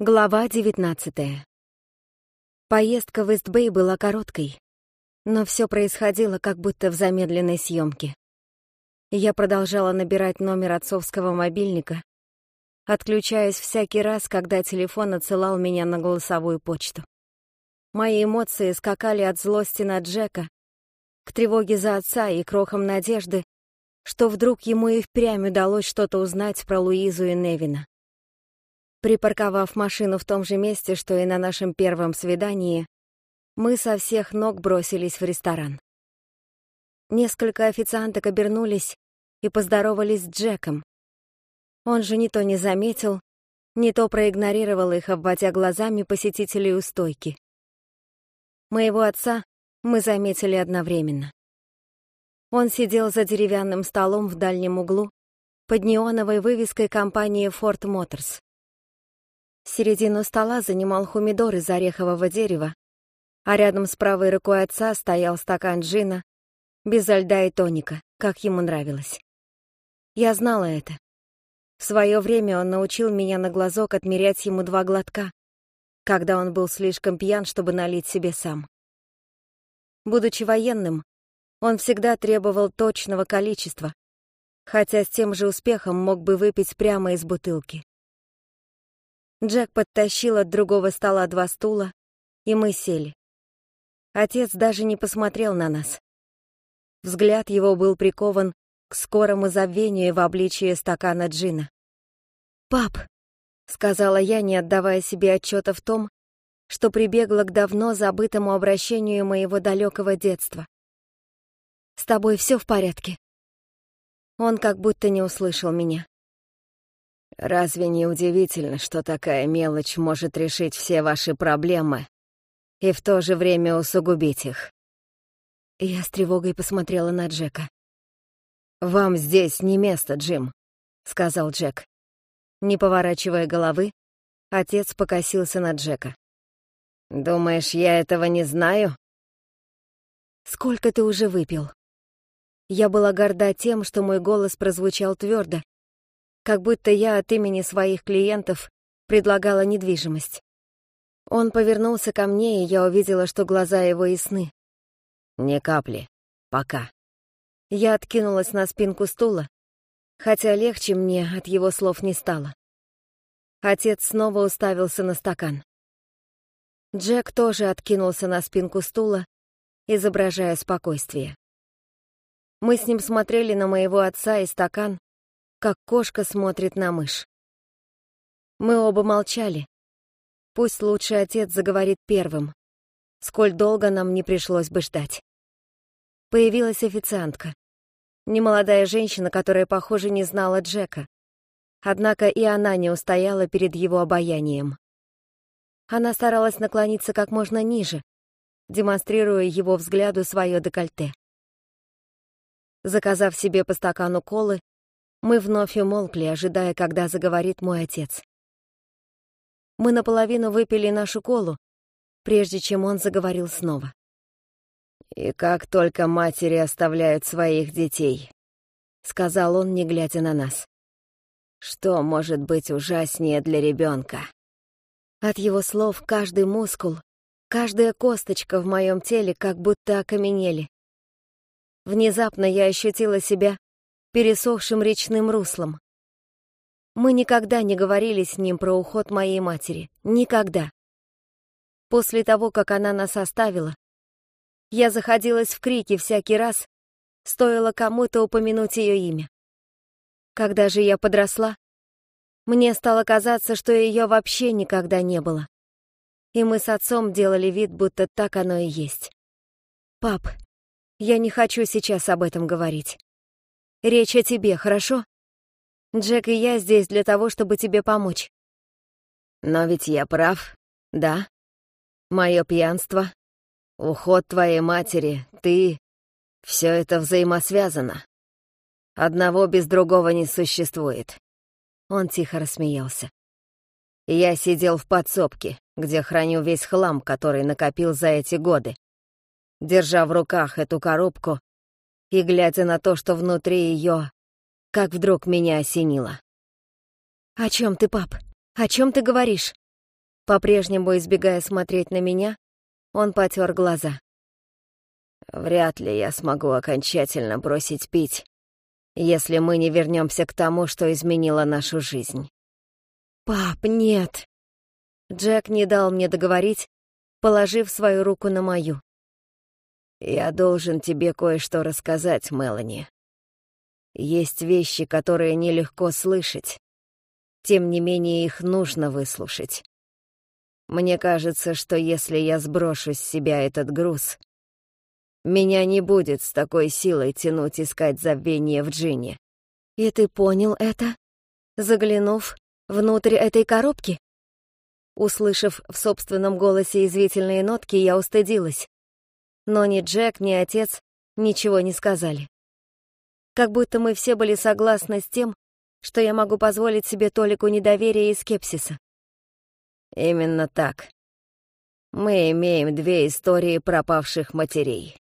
Глава 19 Поездка в Истбэй была короткой, но все происходило как будто в замедленной съемке. Я продолжала набирать номер отцовского мобильника, отключаясь всякий раз, когда телефон отсылал меня на голосовую почту. Мои эмоции скакали от злости на Джека к тревоге за отца и крохам надежды, что вдруг ему и впрямь удалось что-то узнать про Луизу и Невина. Припарковав машину в том же месте, что и на нашем первом свидании, мы со всех ног бросились в ресторан. Несколько официанток обернулись и поздоровались с Джеком. Он же ни то не заметил, ни то проигнорировал их, обводя глазами посетителей у стойки. Моего отца мы заметили одновременно. Он сидел за деревянным столом в дальнем углу под неоновой вывеской компании Ford Motors. Середину стола занимал хумидор из орехового дерева, а рядом с правой рукой отца стоял стакан джина, без льда и тоника, как ему нравилось. Я знала это. В свое время он научил меня на глазок отмерять ему два глотка, когда он был слишком пьян, чтобы налить себе сам. Будучи военным, он всегда требовал точного количества, хотя с тем же успехом мог бы выпить прямо из бутылки. Джек подтащил от другого стола два стула, и мы сели. Отец даже не посмотрел на нас. Взгляд его был прикован к скорому забвению в обличии стакана джина. «Пап», — сказала я, не отдавая себе отчета в том, что прибегла к давно забытому обращению моего далекого детства. «С тобой все в порядке?» Он как будто не услышал меня. Разве не удивительно, что такая мелочь может решить все ваши проблемы и в то же время усугубить их? Я с тревогой посмотрела на Джека. «Вам здесь не место, Джим», — сказал Джек. Не поворачивая головы, отец покосился на Джека. «Думаешь, я этого не знаю?» «Сколько ты уже выпил?» Я была горда тем, что мой голос прозвучал твердо, как будто я от имени своих клиентов предлагала недвижимость. Он повернулся ко мне, и я увидела, что глаза его ясны. «Ни капли. Пока». Я откинулась на спинку стула, хотя легче мне от его слов не стало. Отец снова уставился на стакан. Джек тоже откинулся на спинку стула, изображая спокойствие. Мы с ним смотрели на моего отца и стакан, как кошка смотрит на мышь. Мы оба молчали. Пусть лучший отец заговорит первым, сколь долго нам не пришлось бы ждать. Появилась официантка. Немолодая женщина, которая, похоже, не знала Джека. Однако и она не устояла перед его обаянием. Она старалась наклониться как можно ниже, демонстрируя его взгляду свое декольте. Заказав себе по стакану колы, мы вновь умолкли, ожидая, когда заговорит мой отец. Мы наполовину выпили нашу колу, прежде чем он заговорил снова. «И как только матери оставляют своих детей», — сказал он, не глядя на нас. «Что может быть ужаснее для ребенка?» От его слов каждый мускул, каждая косточка в моем теле как будто окаменели. Внезапно я ощутила себя пересохшим речным руслом. Мы никогда не говорили с ним про уход моей матери. Никогда. После того, как она нас оставила, я заходилась в крики всякий раз, стоило кому-то упомянуть ее имя. Когда же я подросла, мне стало казаться, что ее вообще никогда не было. И мы с отцом делали вид, будто так оно и есть. «Пап, я не хочу сейчас об этом говорить. Речь о тебе, хорошо? Джек и я здесь для того, чтобы тебе помочь. Но ведь я прав, да? Мое пьянство, уход твоей матери, ты... Все это взаимосвязано. Одного без другого не существует. Он тихо рассмеялся. Я сидел в подсобке, где храню весь хлам, который накопил за эти годы. Держа в руках эту коробку, и глядя на то, что внутри ее, как вдруг меня осенило. «О чем ты, пап? О чем ты говоришь?» По-прежнему избегая смотреть на меня, он потер глаза. «Вряд ли я смогу окончательно бросить пить, если мы не вернемся к тому, что изменило нашу жизнь». «Пап, нет!» Джек не дал мне договорить, положив свою руку на мою. «Я должен тебе кое-что рассказать, Мелани. Есть вещи, которые нелегко слышать. Тем не менее, их нужно выслушать. Мне кажется, что если я сброшу с себя этот груз, меня не будет с такой силой тянуть искать забвение в джине. И ты понял это, заглянув внутрь этой коробки? Услышав в собственном голосе извительные нотки, я устыдилась. Но ни Джек, ни отец ничего не сказали. Как будто мы все были согласны с тем, что я могу позволить себе толику недоверия и скепсиса. Именно так. Мы имеем две истории пропавших матерей.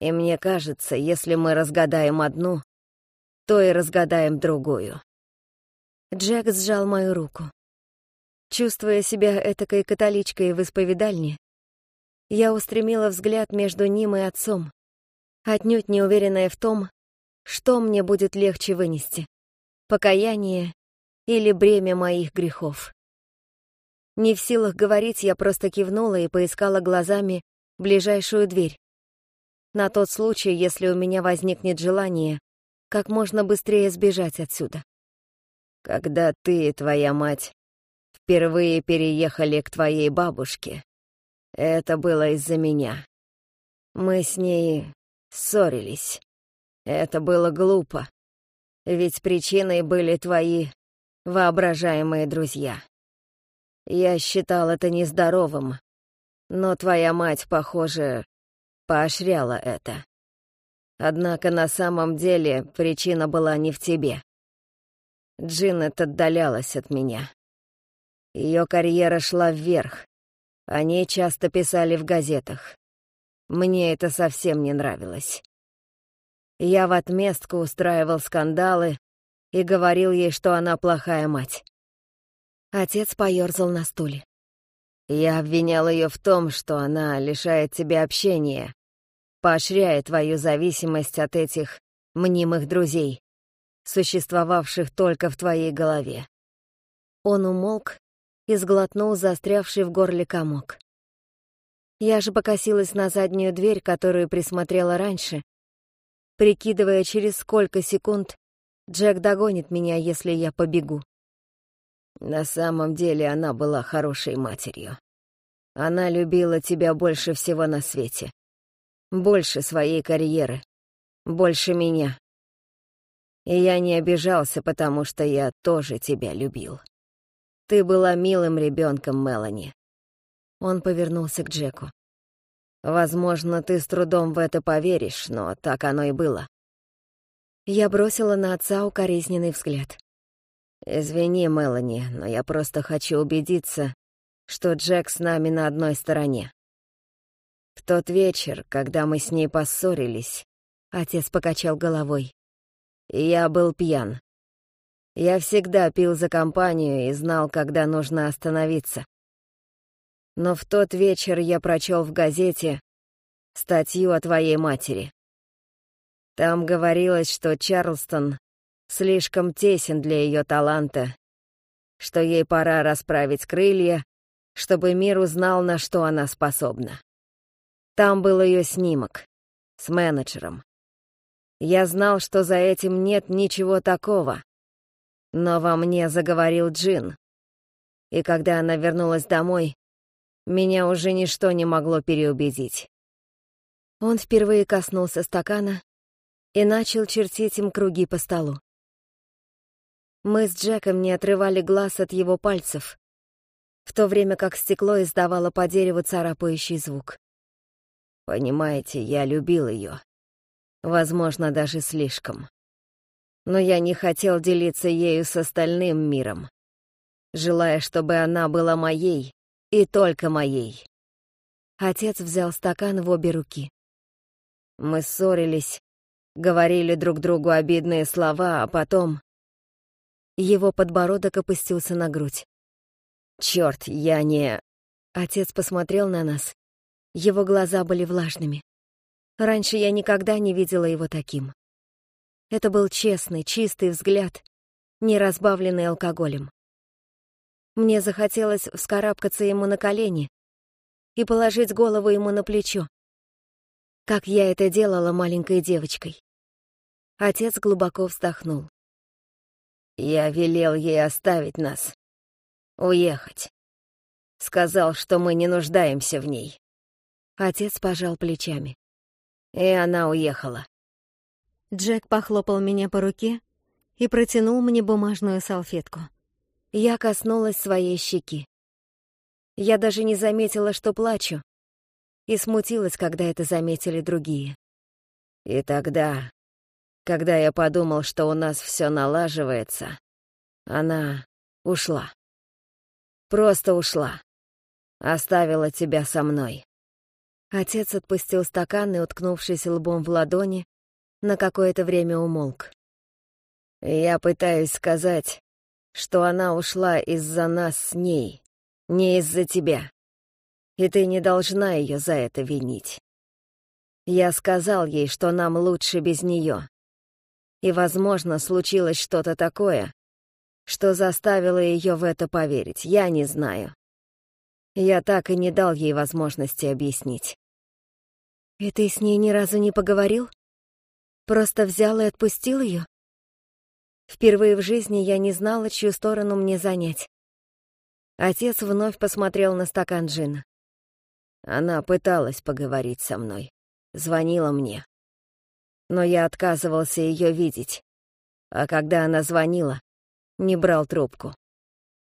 И мне кажется, если мы разгадаем одну, то и разгадаем другую. Джек сжал мою руку. Чувствуя себя этакой католичкой в исповедальне, я устремила взгляд между ним и отцом, отнюдь не уверенная в том, что мне будет легче вынести — покаяние или бремя моих грехов. Не в силах говорить, я просто кивнула и поискала глазами ближайшую дверь. На тот случай, если у меня возникнет желание как можно быстрее сбежать отсюда. Когда ты и твоя мать впервые переехали к твоей бабушке, это было из-за меня. Мы с ней ссорились. Это было глупо, ведь причиной были твои воображаемые друзья. Я считал это нездоровым, но твоя мать, похоже, поощряла это. Однако на самом деле причина была не в тебе. Джинет отдалялась от меня. Ее карьера шла вверх. О ней часто писали в газетах. Мне это совсем не нравилось. Я в отместку устраивал скандалы и говорил ей, что она плохая мать. Отец поёрзал на стуле. Я обвинял ее в том, что она лишает тебя общения, поощряет твою зависимость от этих мнимых друзей, существовавших только в твоей голове. Он умолк и сглотнул застрявший в горле комок. Я же покосилась на заднюю дверь, которую присмотрела раньше, прикидывая, через сколько секунд Джек догонит меня, если я побегу. На самом деле она была хорошей матерью. Она любила тебя больше всего на свете. Больше своей карьеры. Больше меня. И я не обижался, потому что я тоже тебя любил. Ты была милым ребенком, Мелани. Он повернулся к Джеку. Возможно, ты с трудом в это поверишь, но так оно и было. Я бросила на отца укоризненный взгляд. «Извини, Мелани, но я просто хочу убедиться, что Джек с нами на одной стороне. В тот вечер, когда мы с ней поссорились, отец покачал головой. Я был пьян. Я всегда пил за компанию и знал, когда нужно остановиться. Но в тот вечер я прочел в газете статью о твоей матери. Там говорилось, что Чарлстон слишком тесен для ее таланта, что ей пора расправить крылья, чтобы мир узнал, на что она способна. Там был ее снимок с менеджером. Я знал, что за этим нет ничего такого, но во мне заговорил Джин. И когда она вернулась домой, меня уже ничто не могло переубедить. Он впервые коснулся стакана и начал чертить им круги по столу. Мы с Джеком не отрывали глаз от его пальцев, в то время как стекло издавало по дереву царапающий звук. Понимаете, я любил ее. Возможно, даже слишком. Но я не хотел делиться ею с остальным миром, желая, чтобы она была моей и только моей. Отец взял стакан в обе руки. Мы ссорились, говорили друг другу обидные слова, а потом его подбородок опустился на грудь. Черт, я не...» Отец посмотрел на нас. Его глаза были влажными. Раньше я никогда не видела его таким. Это был честный, чистый взгляд, не разбавленный алкоголем. Мне захотелось вскарабкаться ему на колени и положить голову ему на плечо, как я это делала маленькой девочкой. Отец глубоко вздохнул. Я велел ей оставить нас, уехать. Сказал, что мы не нуждаемся в ней. Отец пожал плечами. И она уехала. Джек похлопал меня по руке и протянул мне бумажную салфетку. Я коснулась своей щеки. Я даже не заметила, что плачу, и смутилась, когда это заметили другие. И тогда, когда я подумал, что у нас все налаживается, она ушла. Просто ушла. Оставила тебя со мной. Отец отпустил стакан и, уткнувшись лбом в ладони, на какое-то время умолк. «Я пытаюсь сказать, что она ушла из-за нас с ней, не из-за тебя. И ты не должна ее за это винить. Я сказал ей, что нам лучше без нее. И, возможно, случилось что-то такое, что заставило ее в это поверить, я не знаю. Я так и не дал ей возможности объяснить. «И ты с ней ни разу не поговорил?» Просто взял и отпустил ее? Впервые в жизни я не знала, чью сторону мне занять. Отец вновь посмотрел на стакан джина. Она пыталась поговорить со мной, звонила мне. Но я отказывался ее видеть. А когда она звонила, не брал трубку.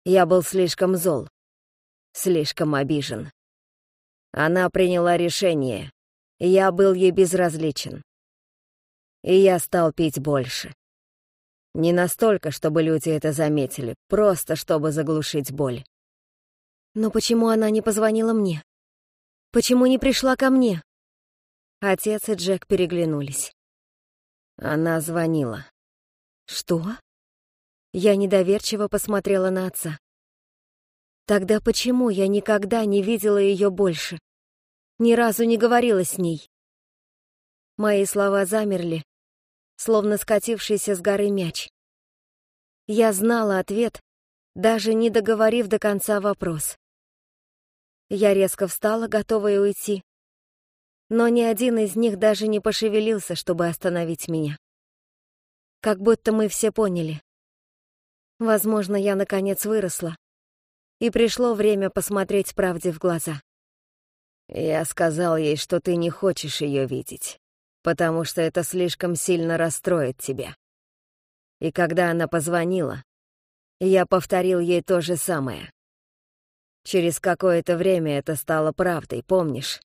Я был слишком зол, слишком обижен. Она приняла решение, я был ей безразличен и я стал пить больше. Не настолько, чтобы люди это заметили, просто чтобы заглушить боль. Но почему она не позвонила мне? Почему не пришла ко мне? Отец и Джек переглянулись. Она звонила. Что? Я недоверчиво посмотрела на отца. Тогда почему я никогда не видела ее больше? Ни разу не говорила с ней. Мои слова замерли, словно скатившийся с горы мяч. Я знала ответ, даже не договорив до конца вопрос. Я резко встала, готовая уйти, но ни один из них даже не пошевелился, чтобы остановить меня. Как будто мы все поняли. Возможно, я наконец выросла, и пришло время посмотреть правде в глаза. Я сказал ей, что ты не хочешь ее видеть потому что это слишком сильно расстроит тебя. И когда она позвонила, я повторил ей то же самое. Через какое-то время это стало правдой, помнишь?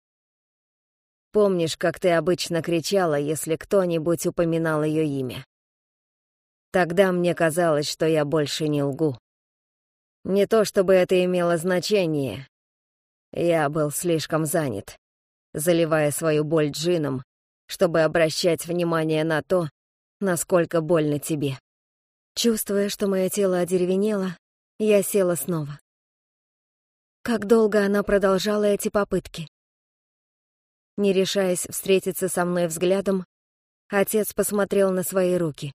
Помнишь, как ты обычно кричала, если кто-нибудь упоминал ее имя? Тогда мне казалось, что я больше не лгу. Не то чтобы это имело значение. Я был слишком занят, заливая свою боль джином чтобы обращать внимание на то, насколько больно тебе. Чувствуя, что мое тело одеревенело, я села снова. Как долго она продолжала эти попытки? Не решаясь встретиться со мной взглядом, отец посмотрел на свои руки.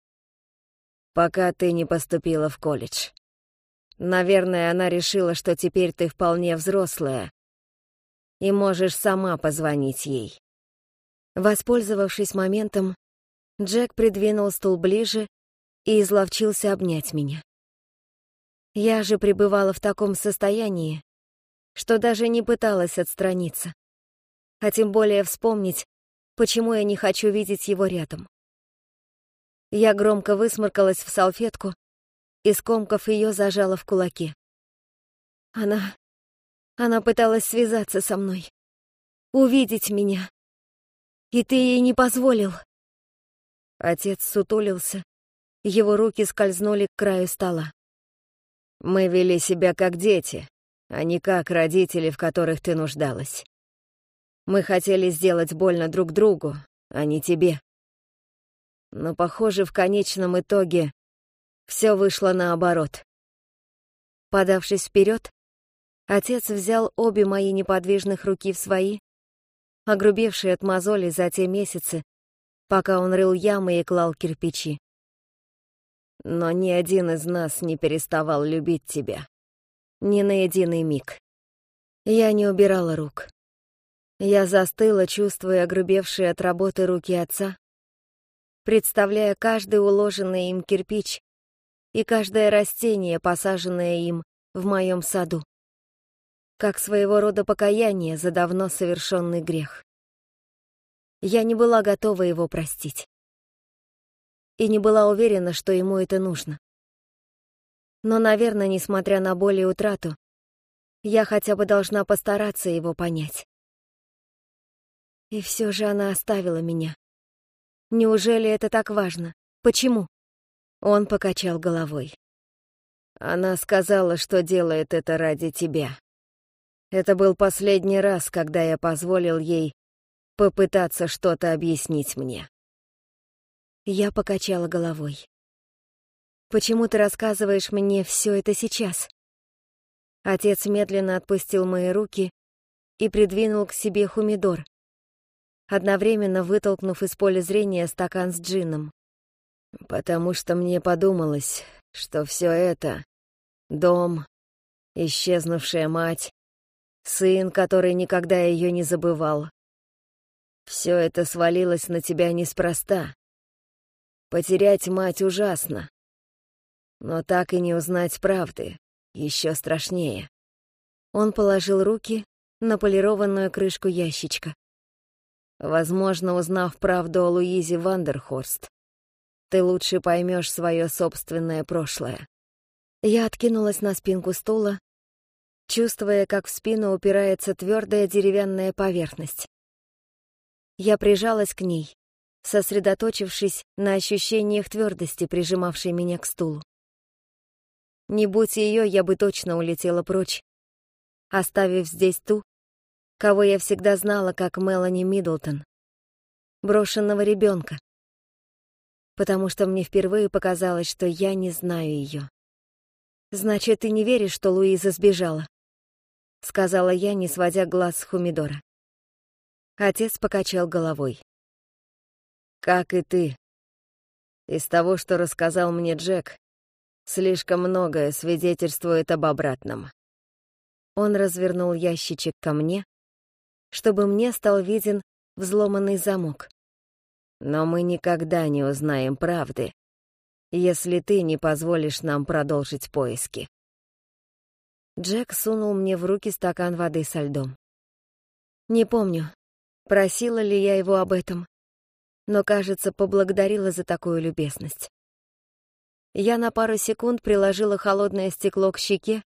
«Пока ты не поступила в колледж. Наверное, она решила, что теперь ты вполне взрослая и можешь сама позвонить ей. Воспользовавшись моментом, Джек придвинул стул ближе и изловчился обнять меня. Я же пребывала в таком состоянии, что даже не пыталась отстраниться, а тем более вспомнить, почему я не хочу видеть его рядом. Я громко высморкалась в салфетку и, скомкав ее, зажала в кулаке. Она... она пыталась связаться со мной, увидеть меня, и ты ей не позволил. Отец сутулился, его руки скользнули к краю стола. Мы вели себя как дети, а не как родители, в которых ты нуждалась. Мы хотели сделать больно друг другу, а не тебе. Но, похоже, в конечном итоге все вышло наоборот. Подавшись вперед, Отец взял обе мои неподвижных руки в свои, огрубевшие от мозолей за те месяцы, пока он рыл ямы и клал кирпичи. Но ни один из нас не переставал любить тебя. Ни на единый миг. Я не убирала рук. Я застыла, чувствуя огрубевшие от работы руки отца, представляя каждый уложенный им кирпич и каждое растение, посаженное им в моем саду, как своего рода покаяние за давно совершенный грех. Я не была готова его простить. И не была уверена, что ему это нужно. Но, наверное, несмотря на боль и утрату, я хотя бы должна постараться его понять. И все же она оставила меня. Неужели это так важно? Почему? Он покачал головой. Она сказала, что делает это ради тебя. Это был последний раз, когда я позволил ей попытаться что-то объяснить мне. Я покачала головой. «Почему ты рассказываешь мне все это сейчас?» Отец медленно отпустил мои руки и придвинул к себе хумидор, одновременно вытолкнув из поля зрения стакан с джином. «Потому что мне подумалось, что все это — дом, исчезнувшая мать, сын, который никогда ее не забывал. Все это свалилось на тебя неспроста. Потерять мать ужасно. Но так и не узнать правды еще страшнее. Он положил руки на полированную крышку ящичка. Возможно, узнав правду о Луизе Вандерхорст, ты лучше поймешь свое собственное прошлое. Я откинулась на спинку стула, чувствуя, как в спину упирается твердая деревянная поверхность. Я прижалась к ней, сосредоточившись на ощущениях твердости, прижимавшей меня к стулу. Не будь ее, я бы точно улетела прочь, оставив здесь ту, кого я всегда знала как Мелани Миддлтон, брошенного ребенка, потому что мне впервые показалось, что я не знаю ее. «Значит, ты не веришь, что Луиза сбежала?» — сказала я, не сводя глаз с Хумидора. Отец покачал головой. «Как и ты. Из того, что рассказал мне Джек, слишком многое свидетельствует об обратном». Он развернул ящичек ко мне, чтобы мне стал виден взломанный замок. Но мы никогда не узнаем правды, если ты не позволишь нам продолжить поиски. Джек сунул мне в руки стакан воды со льдом. Не помню, просила ли я его об этом, но, кажется, поблагодарила за такую любезность. Я на пару секунд приложила холодное стекло к щеке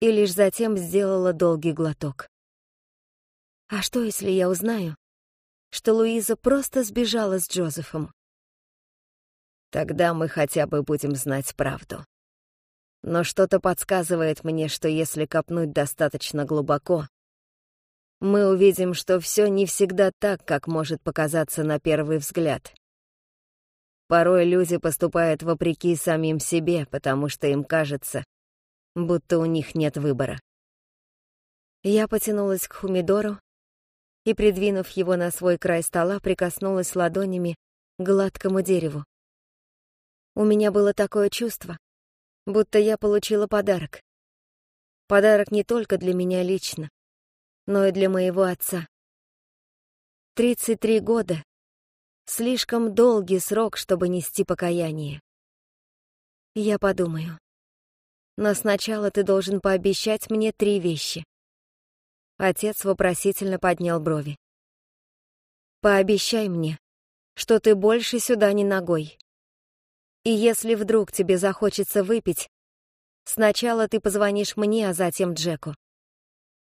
и лишь затем сделала долгий глоток. А что, если я узнаю, что Луиза просто сбежала с Джозефом? Тогда мы хотя бы будем знать правду. Но что-то подсказывает мне, что если копнуть достаточно глубоко, мы увидим, что все не всегда так, как может показаться на первый взгляд. Порой люди поступают вопреки самим себе, потому что им кажется, будто у них нет выбора. Я потянулась к Хумидору, и, придвинув его на свой край стола, прикоснулась ладонями к гладкому дереву. У меня было такое чувство, будто я получила подарок. Подарок не только для меня лично, но и для моего отца. 33 года — слишком долгий срок, чтобы нести покаяние. Я подумаю. Но сначала ты должен пообещать мне три вещи. Отец вопросительно поднял брови. «Пообещай мне, что ты больше сюда не ногой. И если вдруг тебе захочется выпить, сначала ты позвонишь мне, а затем Джеку».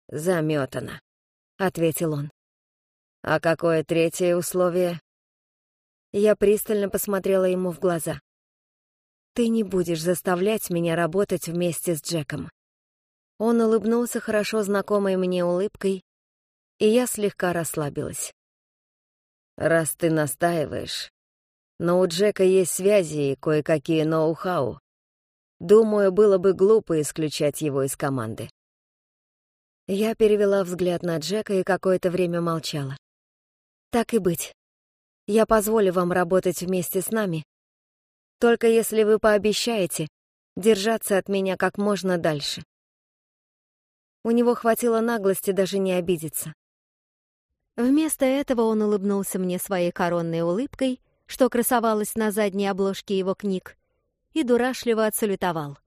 «Заметано», — ответил он. «А какое третье условие?» Я пристально посмотрела ему в глаза. «Ты не будешь заставлять меня работать вместе с Джеком. Он улыбнулся хорошо знакомой мне улыбкой, и я слегка расслабилась. «Раз ты настаиваешь, но у Джека есть связи и кое-какие ноу-хау. Думаю, было бы глупо исключать его из команды. Я перевела взгляд на Джека и какое-то время молчала. «Так и быть. Я позволю вам работать вместе с нами, только если вы пообещаете держаться от меня как можно дальше». У него хватило наглости даже не обидеться. Вместо этого он улыбнулся мне своей коронной улыбкой, что красовалась на задней обложке его книг, и дурашливо отсалютовал.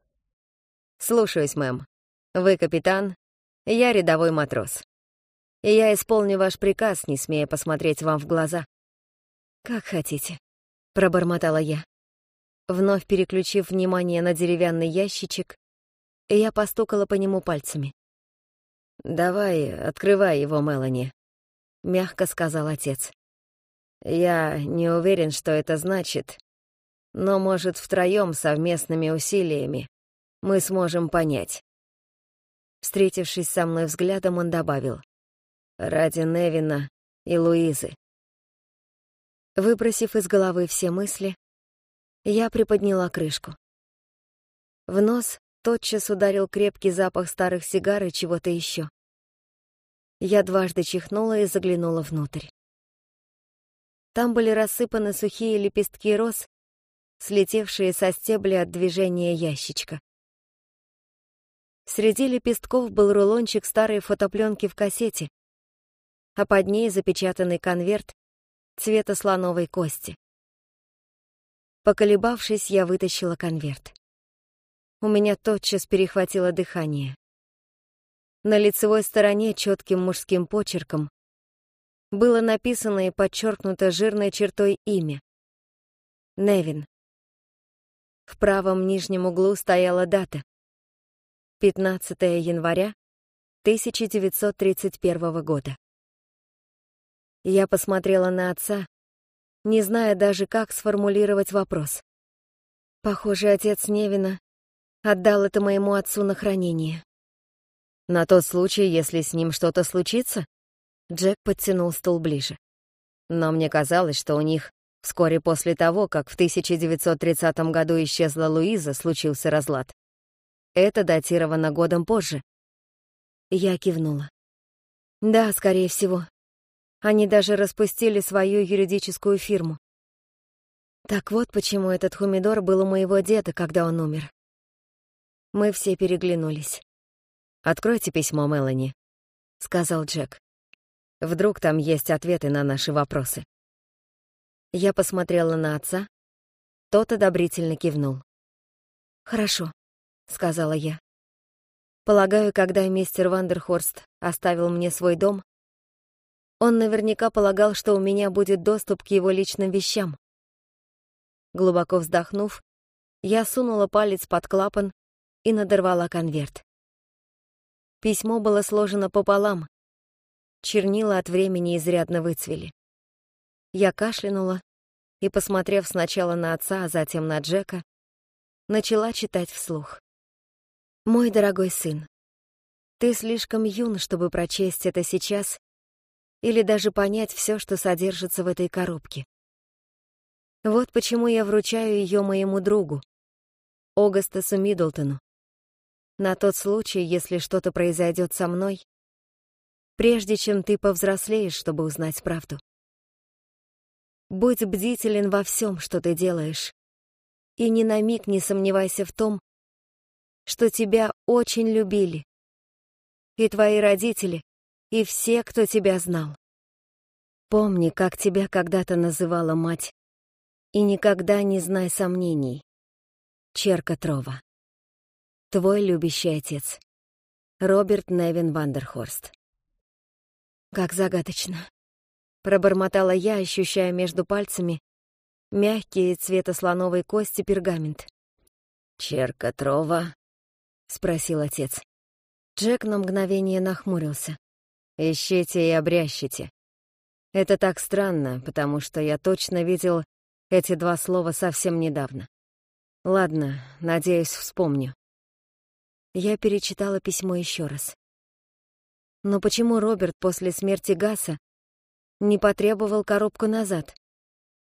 «Слушаюсь, мэм. Вы капитан, я рядовой матрос. И я исполню ваш приказ, не смея посмотреть вам в глаза». «Как хотите», — пробормотала я. Вновь переключив внимание на деревянный ящичек, я постукала по нему пальцами. «Давай, открывай его, Мелани», — мягко сказал отец. «Я не уверен, что это значит, но, может, втроем совместными усилиями мы сможем понять». Встретившись со мной взглядом, он добавил. «Ради Невина и Луизы». Выбросив из головы все мысли, я приподняла крышку. В нос тотчас ударил крепкий запах старых сигар и чего-то еще. Я дважды чихнула и заглянула внутрь. Там были рассыпаны сухие лепестки роз, слетевшие со стебля от движения ящичка. Среди лепестков был рулончик старой фотопленки в кассете, а под ней запечатанный конверт цвета слоновой кости. Поколебавшись, я вытащила конверт. У меня тотчас перехватило дыхание. На лицевой стороне четким мужским почерком было написано и подчеркнуто жирной чертой имя. Невин. В правом нижнем углу стояла дата. 15 января 1931 года. Я посмотрела на отца, не зная даже, как сформулировать вопрос. Похоже, отец Невина отдал это моему отцу на хранение. На тот случай, если с ним что-то случится? Джек подтянул стул ближе. Но мне казалось, что у них вскоре после того, как в 1930 году исчезла Луиза, случился разлад. Это датировано годом позже. Я кивнула. Да, скорее всего. Они даже распустили свою юридическую фирму. Так вот почему этот хумидор был у моего деда, когда он умер. Мы все переглянулись. «Откройте письмо Мелани», — сказал Джек. «Вдруг там есть ответы на наши вопросы». Я посмотрела на отца. Тот одобрительно кивнул. «Хорошо», — сказала я. «Полагаю, когда мистер Вандерхорст оставил мне свой дом, он наверняка полагал, что у меня будет доступ к его личным вещам. Глубоко вздохнув, я сунула палец под клапан и надорвала конверт. Письмо было сложено пополам. Чернила от времени изрядно выцвели. Я кашлянула и, посмотрев сначала на отца, а затем на Джека, начала читать вслух. «Мой дорогой сын, ты слишком юн, чтобы прочесть это сейчас или даже понять все, что содержится в этой коробке. Вот почему я вручаю ее моему другу, Огастасу Миддлтону, на тот случай, если что-то произойдет со мной, прежде чем ты повзрослеешь, чтобы узнать правду. Будь бдителен во всем, что ты делаешь, и ни на миг не сомневайся в том, что тебя очень любили, и твои родители, и все, кто тебя знал. Помни, как тебя когда-то называла мать, и никогда не знай сомнений. Черка Трова. Твой любящий отец. Роберт Невин Вандерхорст. Как загадочно. Пробормотала я, ощущая между пальцами мягкие цвета слоновой кости пергамент. «Черка Трова?» — спросил отец. Джек на мгновение нахмурился. Ищите и обрящите. Это так странно, потому что я точно видел эти два слова совсем недавно. Ладно, надеюсь, вспомню. Я перечитала письмо еще раз. Но почему Роберт после смерти Гаса не потребовал коробку назад?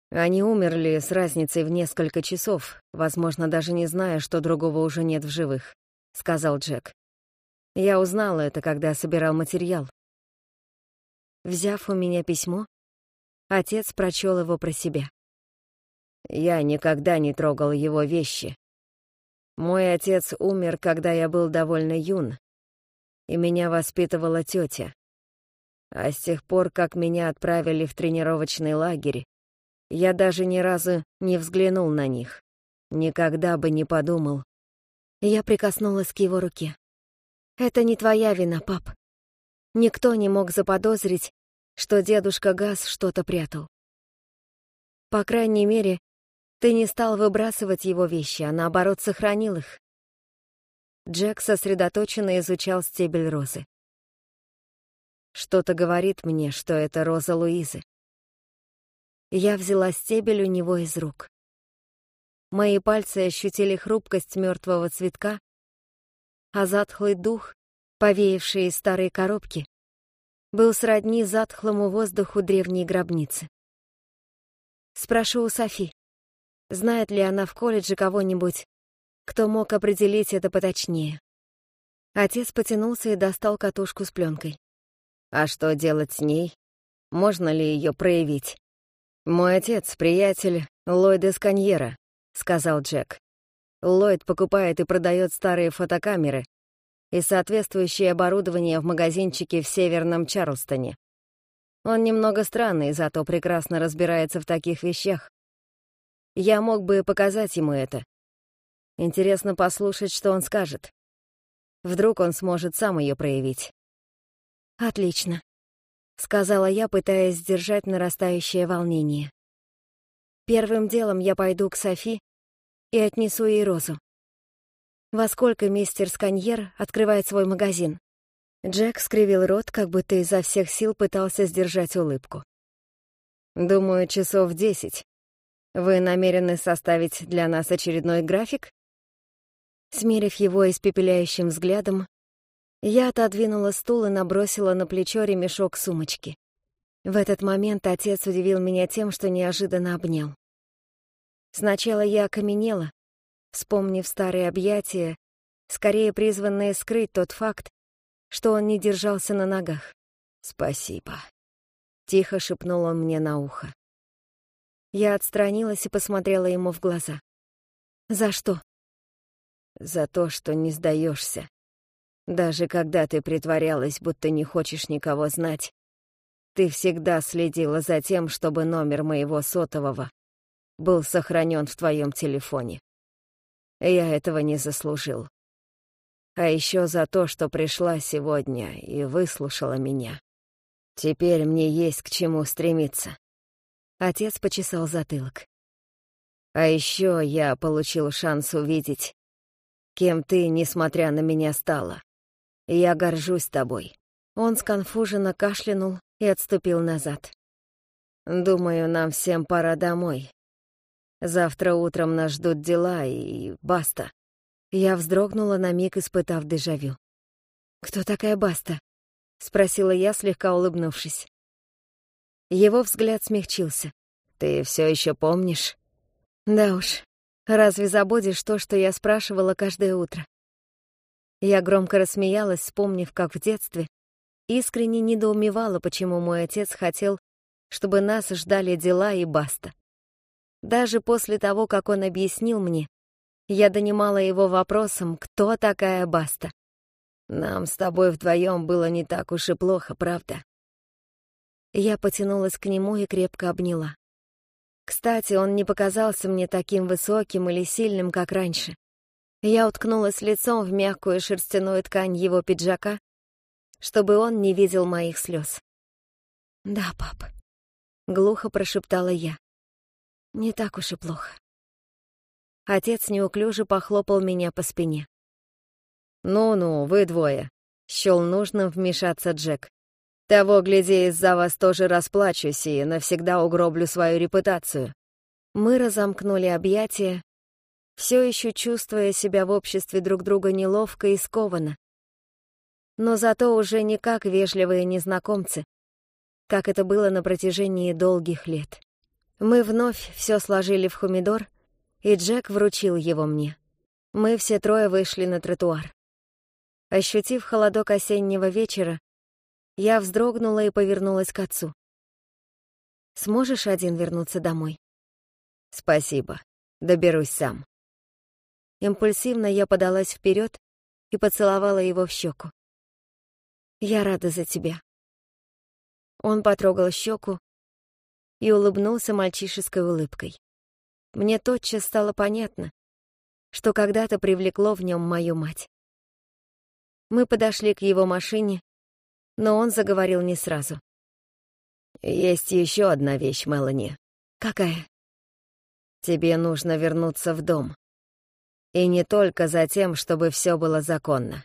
Они умерли с разницей в несколько часов, возможно, даже не зная, что другого уже нет в живых, сказал Джек. Я узнала это, когда собирал материал. Взяв у меня письмо, отец прочел его про себя. Я никогда не трогал его вещи. Мой отец умер, когда я был довольно юн, и меня воспитывала тетя. А с тех пор, как меня отправили в тренировочный лагерь, я даже ни разу не взглянул на них. Никогда бы не подумал. Я прикоснулась к его руке. «Это не твоя вина, пап. Никто не мог заподозрить, что дедушка Газ что-то прятал. По крайней мере, ты не стал выбрасывать его вещи, а наоборот сохранил их. Джек сосредоточенно изучал стебель розы. Что-то говорит мне, что это роза Луизы. Я взяла стебель у него из рук. Мои пальцы ощутили хрупкость мертвого цветка, а затхлый дух, повеявший из старой коробки, был сродни затхлому воздуху древней гробницы. Спрошу у Софи, знает ли она в колледже кого-нибудь, кто мог определить это поточнее. Отец потянулся и достал катушку с пленкой. А что делать с ней? Можно ли ее проявить? «Мой отец — приятель Ллойда Сканьера», — сказал Джек. Ллойд покупает и продает старые фотокамеры и соответствующее оборудование в магазинчике в Северном Чарлстоне. Он немного странный, зато прекрасно разбирается в таких вещах. Я мог бы показать ему это. Интересно послушать, что он скажет. Вдруг он сможет сам ее проявить. «Отлично», — сказала я, пытаясь сдержать нарастающее волнение. «Первым делом я пойду к Софи и отнесу ей розу. Во сколько мистер Сканьер открывает свой магазин?» Джек скривил рот, как будто изо всех сил пытался сдержать улыбку. «Думаю, часов десять. Вы намерены составить для нас очередной график?» Смерив его испепеляющим взглядом, я отодвинула стул и набросила на плечо ремешок сумочки. В этот момент отец удивил меня тем, что неожиданно обнял. Сначала я окаменела, вспомнив старые объятия, скорее призванные скрыть тот факт, что он не держался на ногах. «Спасибо», — тихо шепнул он мне на ухо. Я отстранилась и посмотрела ему в глаза. «За что?» «За то, что не сдаешься. Даже когда ты притворялась, будто не хочешь никого знать, ты всегда следила за тем, чтобы номер моего сотового был сохранен в твоем телефоне. Я этого не заслужил. А еще за то, что пришла сегодня и выслушала меня. Теперь мне есть к чему стремиться. Отец почесал затылок. А еще я получил шанс увидеть, кем ты, несмотря на меня, стала. Я горжусь тобой». Он сконфуженно кашлянул и отступил назад. «Думаю, нам всем пора домой. Завтра утром нас ждут дела, и баста». Я вздрогнула на миг, испытав дежавю. «Кто такая Баста?» — спросила я, слегка улыбнувшись. Его взгляд смягчился. «Ты все еще помнишь?» «Да уж. Разве забудешь то, что я спрашивала каждое утро?» Я громко рассмеялась, вспомнив, как в детстве искренне недоумевала, почему мой отец хотел, чтобы нас ждали дела и баста. Даже после того, как он объяснил мне, я донимала его вопросом, кто такая Баста. «Нам с тобой вдвоем было не так уж и плохо, правда?» Я потянулась к нему и крепко обняла. Кстати, он не показался мне таким высоким или сильным, как раньше. Я уткнулась лицом в мягкую шерстяную ткань его пиджака, чтобы он не видел моих слез. «Да, пап», — глухо прошептала я. «Не так уж и плохо». Отец неуклюже похлопал меня по спине. «Ну-ну, вы двое», — счёл нужным вмешаться Джек. «Того, гляди, из-за вас тоже расплачусь и навсегда угроблю свою репутацию». Мы разомкнули объятия, все еще чувствуя себя в обществе друг друга неловко и скованно. Но зато уже не как вежливые незнакомцы, как это было на протяжении долгих лет. Мы вновь все сложили в хумидор, и Джек вручил его мне. Мы все трое вышли на тротуар. Ощутив холодок осеннего вечера, я вздрогнула и повернулась к отцу. «Сможешь один вернуться домой?» «Спасибо. Доберусь сам». Импульсивно я подалась вперед и поцеловала его в щеку. «Я рада за тебя». Он потрогал щеку и улыбнулся мальчишеской улыбкой. Мне тотчас стало понятно, что когда-то привлекло в нем мою мать. Мы подошли к его машине, но он заговорил не сразу. «Есть еще одна вещь, Мелани». «Какая?» «Тебе нужно вернуться в дом. И не только за тем, чтобы все было законно.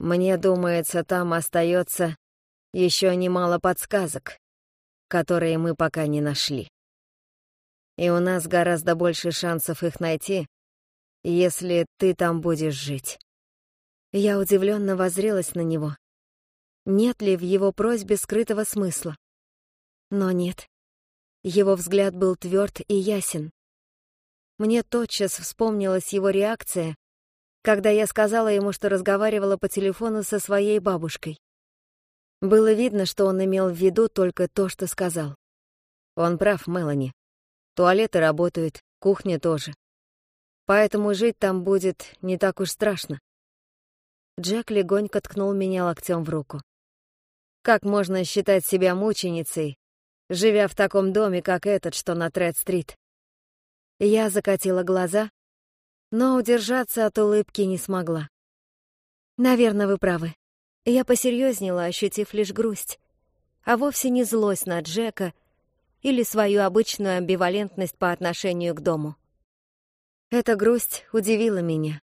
Мне думается, там остается еще немало подсказок, которые мы пока не нашли. И у нас гораздо больше шансов их найти, если ты там будешь жить. Я удивленно воззрелась на него. Нет ли в его просьбе скрытого смысла? Но нет. Его взгляд был тверд и ясен. Мне тотчас вспомнилась его реакция, когда я сказала ему, что разговаривала по телефону со своей бабушкой. Было видно, что он имел в виду только то, что сказал. Он прав, Мелани. Туалеты работают, кухня тоже. Поэтому жить там будет не так уж страшно. Джек легонько ткнул меня локтем в руку. Как можно считать себя мученицей, живя в таком доме, как этот, что на Тред-стрит? Я закатила глаза, но удержаться от улыбки не смогла. Наверное, вы правы. Я посерьезнела, ощутив лишь грусть, а вовсе не злость на Джека или свою обычную амбивалентность по отношению к дому. Эта грусть удивила меня.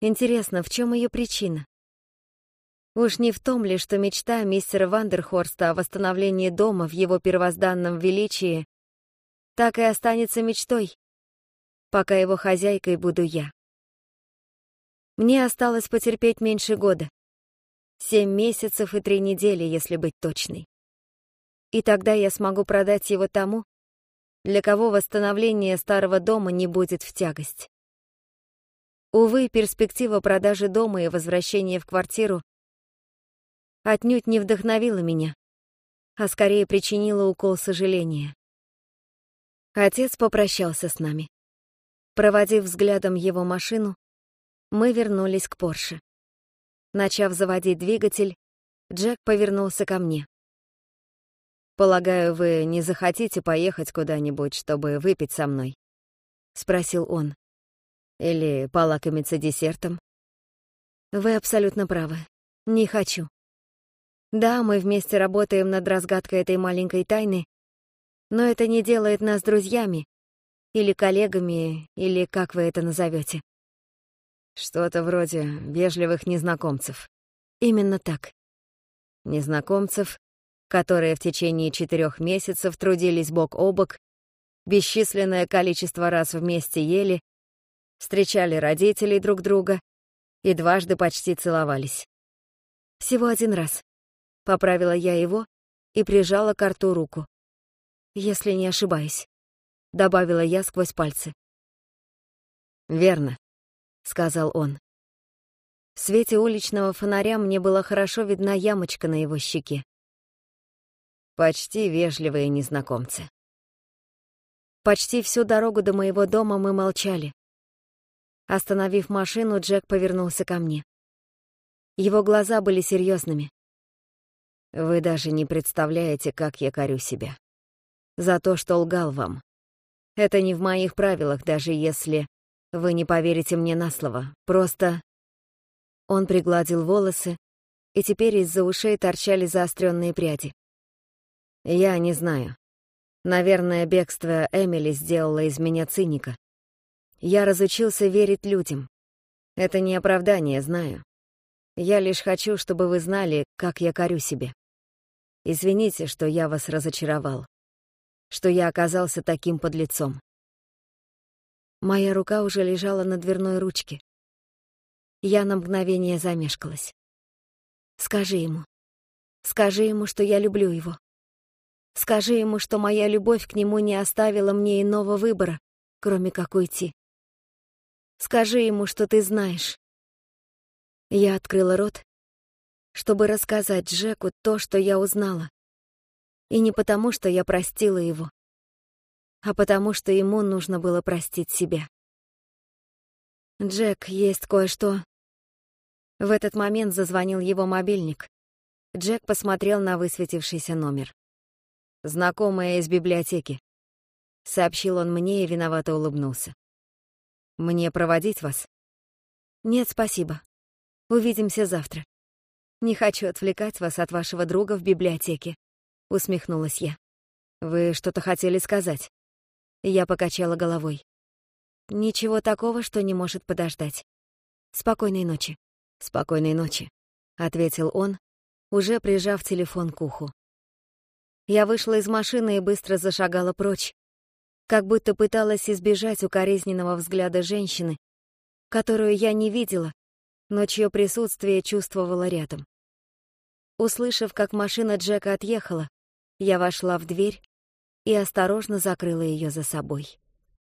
Интересно, в чем ее причина? Уж не в том ли, что мечта мистера Вандерхорста о восстановлении дома в его первозданном величии так и останется мечтой, пока его хозяйкой буду я. Мне осталось потерпеть меньше года. Семь месяцев и три недели, если быть точной. И тогда я смогу продать его тому, для кого восстановление старого дома не будет в тягость. Увы, перспектива продажи дома и возвращения в квартиру отнюдь не вдохновила меня, а скорее причинила укол сожаления. Отец попрощался с нами. Проводив взглядом его машину, мы вернулись к Порше. Начав заводить двигатель, Джек повернулся ко мне. «Полагаю, вы не захотите поехать куда-нибудь, чтобы выпить со мной?» — спросил он. «Или полакомиться десертом?» «Вы абсолютно правы. Не хочу. Да, мы вместе работаем над разгадкой этой маленькой тайны, но это не делает нас друзьями, или коллегами, или как вы это назовете. Что-то вроде вежливых незнакомцев. Именно так. Незнакомцев, которые в течение четырех месяцев трудились бок о бок, бесчисленное количество раз вместе ели, встречали родителей друг друга и дважды почти целовались. Всего один раз. Поправила я его и прижала к рту руку. Если не ошибаюсь. Добавила я сквозь пальцы. Верно. — сказал он. В свете уличного фонаря мне была хорошо видна ямочка на его щеке. Почти вежливые незнакомцы. Почти всю дорогу до моего дома мы молчали. Остановив машину, Джек повернулся ко мне. Его глаза были серьезными. Вы даже не представляете, как я корю себя. За то, что лгал вам. Это не в моих правилах, даже если вы не поверите мне на слово. Просто...» Он пригладил волосы, и теперь из-за ушей торчали заостренные пряди. «Я не знаю. Наверное, бегство Эмили сделало из меня циника. Я разучился верить людям. Это не оправдание, знаю. Я лишь хочу, чтобы вы знали, как я корю себе. Извините, что я вас разочаровал, что я оказался таким подлецом. Моя рука уже лежала на дверной ручке. Я на мгновение замешкалась. Скажи ему. Скажи ему, что я люблю его. Скажи ему, что моя любовь к нему не оставила мне иного выбора, кроме как уйти. Скажи ему, что ты знаешь. Я открыла рот, чтобы рассказать Джеку то, что я узнала. И не потому, что я простила его, а потому, что ему нужно было простить себя. «Джек, есть кое-что». В этот момент зазвонил его мобильник. Джек посмотрел на высветившийся номер. «Знакомая из библиотеки», — сообщил он мне и виновато улыбнулся. «Мне проводить вас?» «Нет, спасибо. Увидимся завтра. Не хочу отвлекать вас от вашего друга в библиотеке», — усмехнулась я. «Вы что-то хотели сказать?» Я покачала головой. Ничего такого, что не может подождать. Спокойной ночи. Спокойной ночи, ответил он, уже прижав телефон к уху. Я вышла из машины и быстро зашагала прочь, как будто пыталась избежать укоризненного взгляда женщины, которую я не видела, но чье присутствие чувствовала рядом. Услышав, как машина Джека отъехала, я вошла в дверь и осторожно закрыла ее за собой.